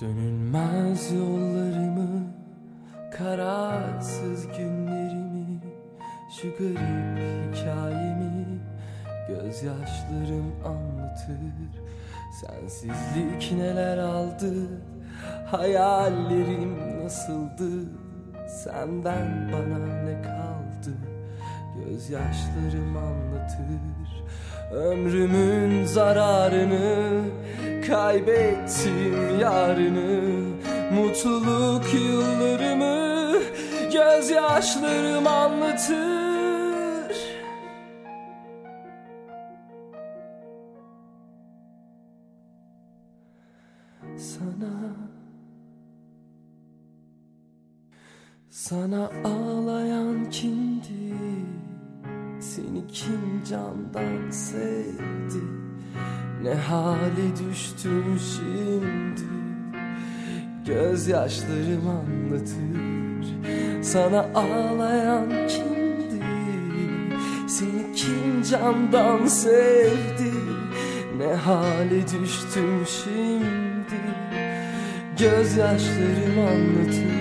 Dönülmez yollarımı Kararsız günlerimi Şu garip hikayemi Gözyaşlarım anlatır. Sensizlik neler aldı Hayallerim nasıldı? Senden bana ne kaldı? Gözyaşlarım anlatır. Ömrümün zararını Kaybettim yarını Mutluluk yıllarımı Gözyaşlarım anlatır. Sana Sana ağlayan kimdi? Seni kim candan sevdi Ne hale düştüm şimdi? Gözyaşlarım anlatır. Sana ağlayan kimdi? Seni kim candan sevdi? Ne hale düştüm şimdi? Gözyaşlarım anlatır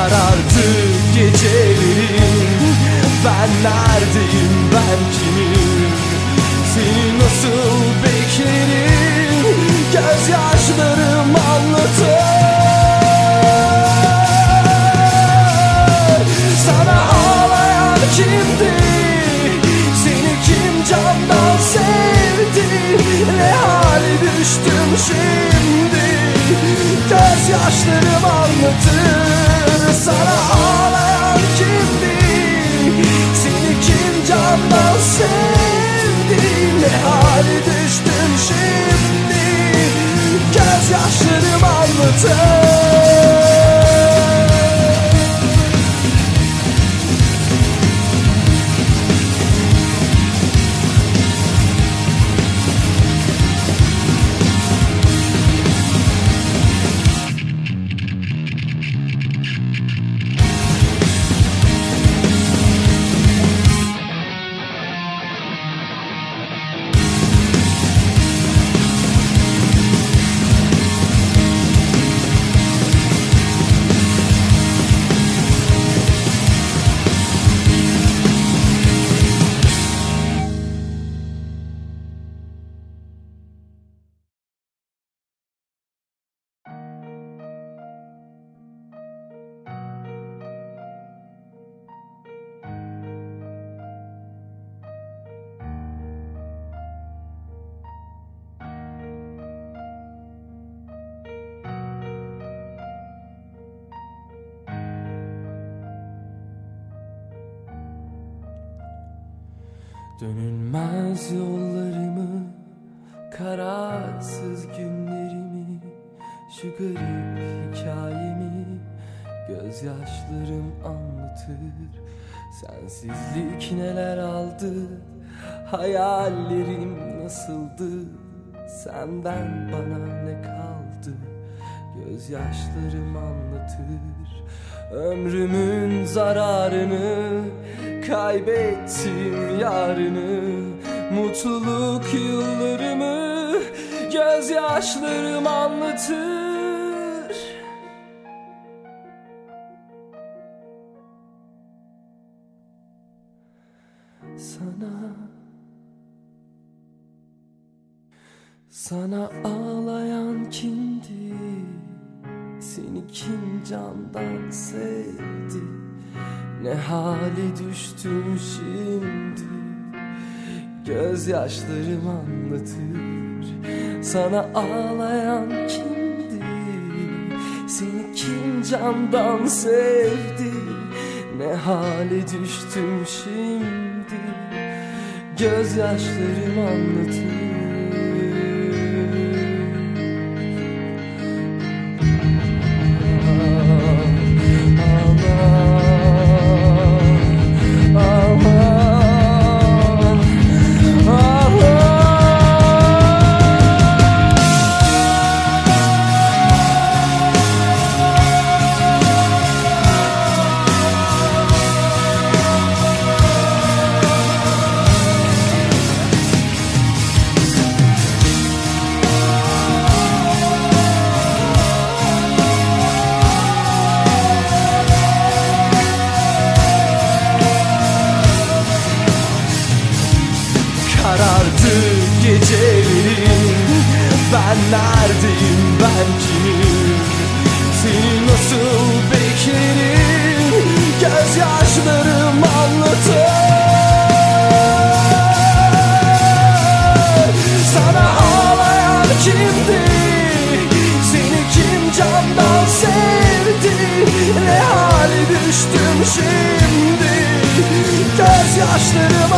Karardı gecelerim Ben neredeyim ben kimim Seni nasıl beklerim Gözyaşlarım anlatır. Sana ağlayan kimdi? Seni kim candan sevdi? Ne hale düştüm şimdi? Gözyaşlarım anlatır Hale düştüm şimdi. Gözyaşlarım anlatır Dönülmez yollarımı Kararsız günlerimi Şu garip hikayemi Gözyaşlarım anlatır. Sensizlik neler aldı Hayallerim nasıldı? Senden bana ne kaldı? Gözyaşlarım anlatır. Ömrümün zararını Kaybettim yarını Mutluluk yıllarımı Gözyaşlarım anlatır. Sana Sana ağlayan kimdi? Seni kim candan sevdi Ne hale düştüm şimdi? Gözyaşlarım anlatır. Sana ağlayan kimdi? Seni kim candan sevdi? Ne hale düştüm şimdi? Gözyaşlarım anlatır Karardı gecelerim Ben neredeyim ben kimim? Seni nasıl beklerim? Gözyaşlarım anlatır. Sana ağlayan kimdi Seni kim candan sevdi? Ne hale düştüm şimdi? Gözyaşlarım